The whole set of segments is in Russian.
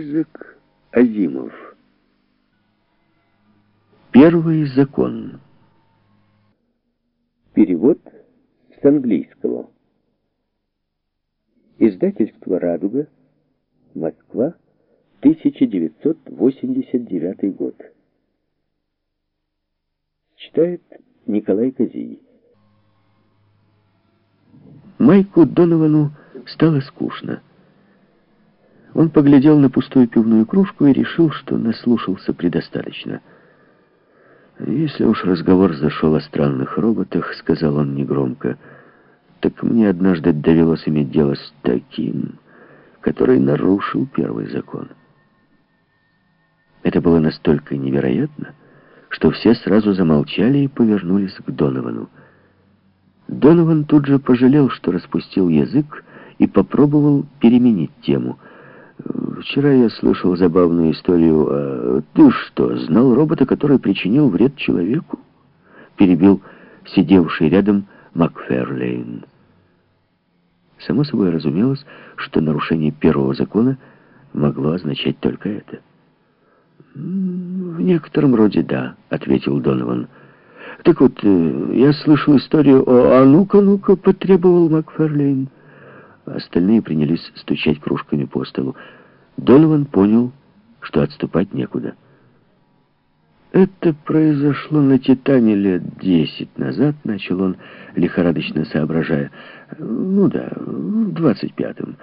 Язык Азимов. Первый закон. Перевод с английского. Издательство «Радуга», Москва, 1989 год. Читает Николай Козий. Майку Доновану стало скучно. Он поглядел на пустую пивную кружку и решил, что наслушался предостаточно. «Если уж разговор зашел о странных роботах, — сказал он негромко, — так мне однажды довелось иметь дело с таким, который нарушил первый закон. Это было настолько невероятно, что все сразу замолчали и повернулись к Доновану. Донован тут же пожалел, что распустил язык, и попробовал переменить тему — Вчера я слышал забавную историю. А ты что, знал робота, который причинил вред человеку? Перебил сидевший рядом Макферлейн. Само собой разумелось, что нарушение первого закона могло означать только это. «В некотором роде да», — ответил Донован. «Так вот, э, я слышал историю о... А ну-ка, ну-ка», — потребовал Макферлейн. Остальные принялись стучать кружками по столу. Донован понял, что отступать некуда. Это произошло на Титане лет десять назад, начал он, лихорадочно соображая. Ну да, в двадцать пятом.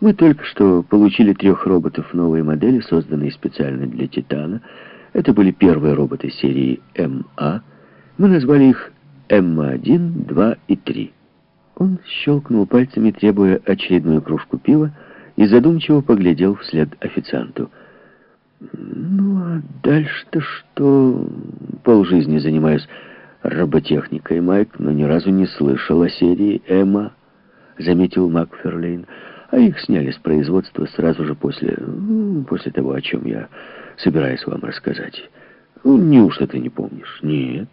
Мы только что получили трех роботов новой модели, созданные специально для Титана. Это были первые роботы серии МА. Мы назвали их МА-1, 2 и 3. Он щелкнул пальцами, требуя очередную кружку пива, и задумчиво поглядел вслед официанту. «Ну, а дальше-то что? Полжизни занимаюсь роботехникой, Майк, но ни разу не слышал о серии «Эмма», — заметил Макферлейн. «А их сняли с производства сразу же после... Ну, после того, о чем я собираюсь вам рассказать. Ну, неужто ты не помнишь?» «Нет».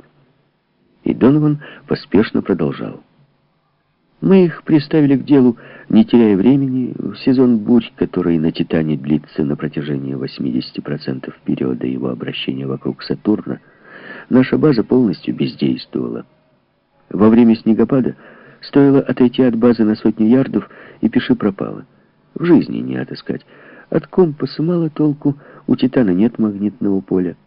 И Донован поспешно продолжал. Мы их приставили к делу, не теряя времени. В сезон бурь, который на Титане длится на протяжении 80% периода его обращения вокруг Сатурна, наша база полностью бездействовала. Во время снегопада стоило отойти от базы на сотню ярдов, и пиши пропало. В жизни не отыскать. От компаса мало толку, у Титана нет магнитного поля.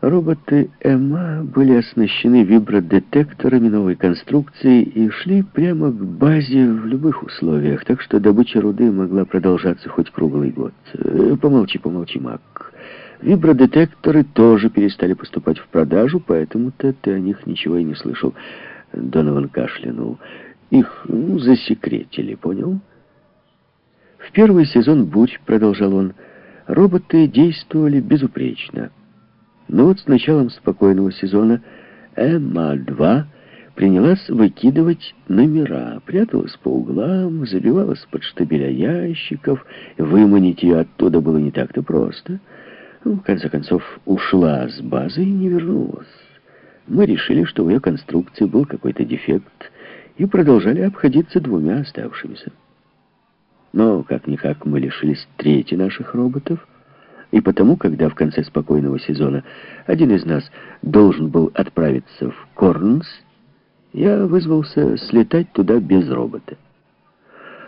Роботы ЭМА были оснащены вибродетекторами новой конструкции и шли прямо к базе в любых условиях, так что добыча руды могла продолжаться хоть круглый год. Э, помолчи, помолчи, Мак. Вибродетекторы тоже перестали поступать в продажу, поэтому-то ты о них ничего и не слышал. Донован кашлянул. Их ну, засекретили, понял? В первый сезон «Бурь», продолжал он, роботы действовали безупречно. Но вот с началом спокойного сезона МА-2 принялась выкидывать номера, пряталась по углам, забивалась под штабеля ящиков, выманить ее оттуда было не так-то просто. Ну, в конце концов, ушла с базы и не вернулась. Мы решили, что в ее конструкции был какой-то дефект, и продолжали обходиться двумя оставшимися. Но, как-никак, мы лишились трети наших роботов, и потому, когда в конце спокойного сезона один из нас должен был отправиться в Корнс, я вызвался слетать туда без робота.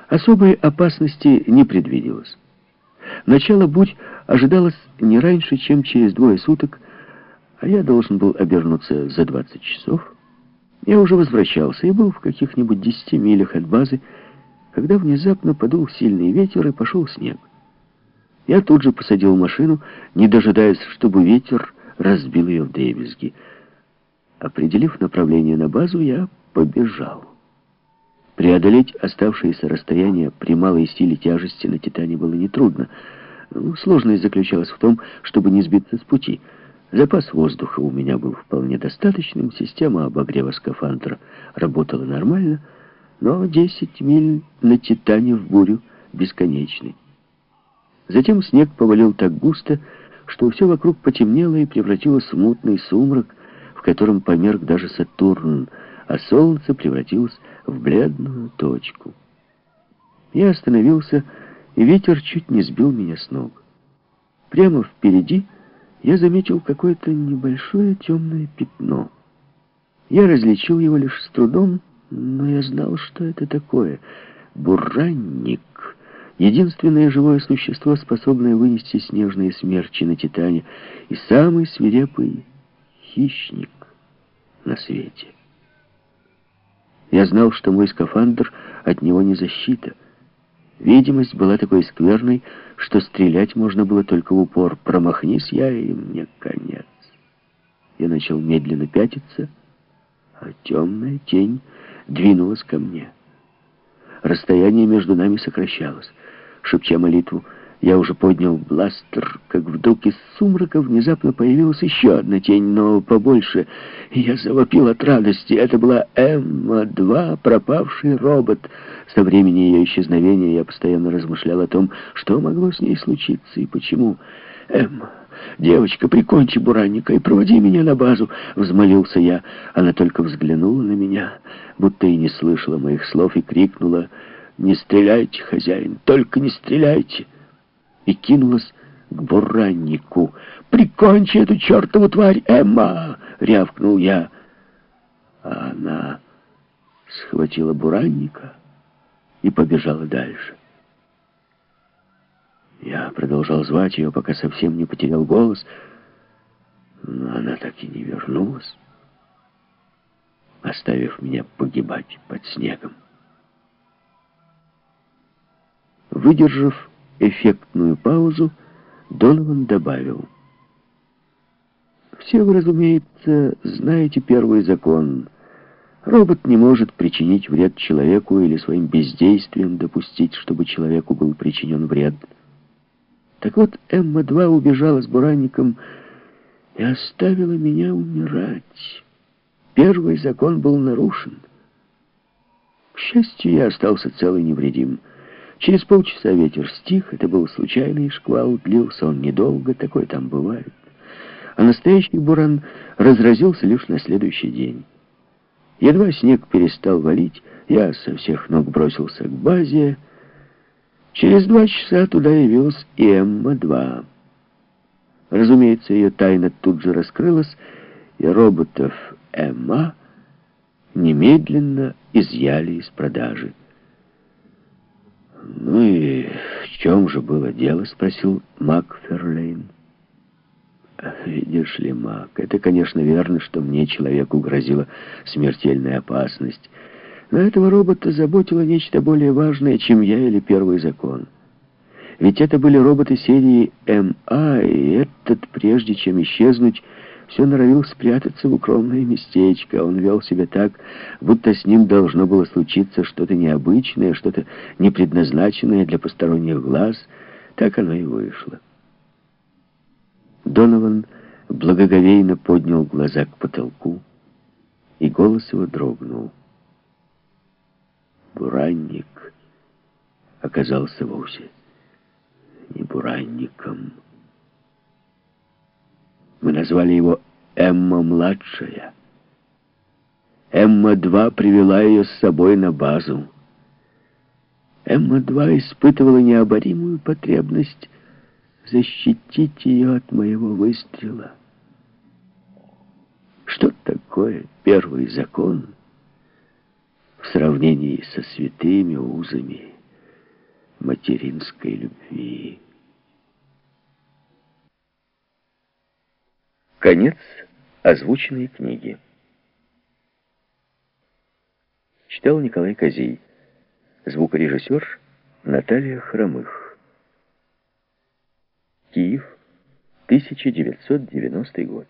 Особой опасности не предвиделось. Начало бурь ожидалось не раньше, чем через двое суток, а я должен был обернуться за 20 часов. Я уже возвращался и был в каких-нибудь 10 милях от базы, когда внезапно подул сильный ветер и пошел снег. Я тут же посадил машину, не дожидаясь, чтобы ветер разбил ее в дребезги. Определив направление на базу, я побежал. Преодолеть оставшееся расстояние при малой силе тяжести на «Титане» было нетрудно. Ну, сложность заключалась в том, чтобы не сбиться с пути. Запас воздуха у меня был вполне достаточным, система обогрева скафандра работала нормально, но 10 миль на «Титане» в бурю бесконечны. Затем снег повалил так густо, что все вокруг потемнело и превратилось в мутный сумрак, в котором померк даже Сатурн, а солнце превратилось в бледную точку. Я остановился, и ветер чуть не сбил меня с ног. Прямо впереди я заметил какое-то небольшое темное пятно. Я различил его лишь с трудом, но я знал, что это такое. Буранник. Единственное живое существо, способное вынести снежные смерчи на Титане, и самый свирепый хищник на свете. Я знал, что мой скафандр от него не защита. Видимость была такой скверной, что стрелять можно было только в упор. Промахнись я, и мне конец. Я начал медленно пятиться, а темная тень двинулась ко мне. Расстояние между нами сокращалось. Шепча молитву, я уже поднял бластер, как вдруг из сумрака внезапно появилась еще одна тень, но побольше. Я завопил от радости. Это была Эмма-2, пропавший робот. Со времени ее исчезновения я постоянно размышлял о том, что могло с ней случиться и почему. «Эмма, девочка, прикончи буранника и проводи меня на базу», — взмолился я. Она только взглянула на меня, будто и не слышала моих слов, и крикнула «Не стреляйте, хозяин, только не стреляйте!» и кинулась к бураннику. «Прикончи эту чертову тварь, Эмма!» — рявкнул я. А она схватила буранника и побежала дальше. Я продолжал звать ее, пока совсем не потерял голос, но она так и не вернулась, оставив меня погибать под снегом. Выдержав эффектную паузу, Донован добавил. «Все вы, разумеется, знаете первый закон. Робот не может причинить вред человеку или своим бездействием допустить, чтобы человеку был причинен вред. Так вот, Эмма-2 убежала с буранником и оставила меня умирать. Первый закон был нарушен. К счастью, я остался цел и невредим». Через полчаса ветер стих, это был случайный шквал, длился он недолго, такое там бывает. А настоящий буран разразился лишь на следующий день. Едва снег перестал валить, я со всех ног бросился к базе. Через два часа туда явилась и Эмма-2. Разумеется, ее тайна тут же раскрылась, и роботов Эмма немедленно изъяли из продажи. «Ну и в чем же было дело?» — спросил Мак Ферлейн. «Видишь ли, Мак, это, конечно, верно, что мне, человеку, грозила смертельная опасность. Но этого робота заботило нечто более важное, чем я или первый закон. Ведь это были роботы серии МА, и этот, прежде чем исчезнуть, все норовил спрятаться в укромное местечко. Он вел себя так, будто с ним должно было случиться что-то необычное, что-то непредназначенное для посторонних глаз. Так оно и вышло. Донован благоговейно поднял глаза к потолку, и голос его дрогнул. Буранник оказался вовсе не буранником. Мы назвали его Эмма-младшая. Эмма-2 привела ее с собой на базу. Эмма-2 испытывала необоримую потребность защитить ее от моего выстрела. Что такое первый закон в сравнении со святыми узами материнской любви? Конец озвученной книги. Читал Николай Козей. Звукорежиссер Наталья Хромых. Киев, 1990 год.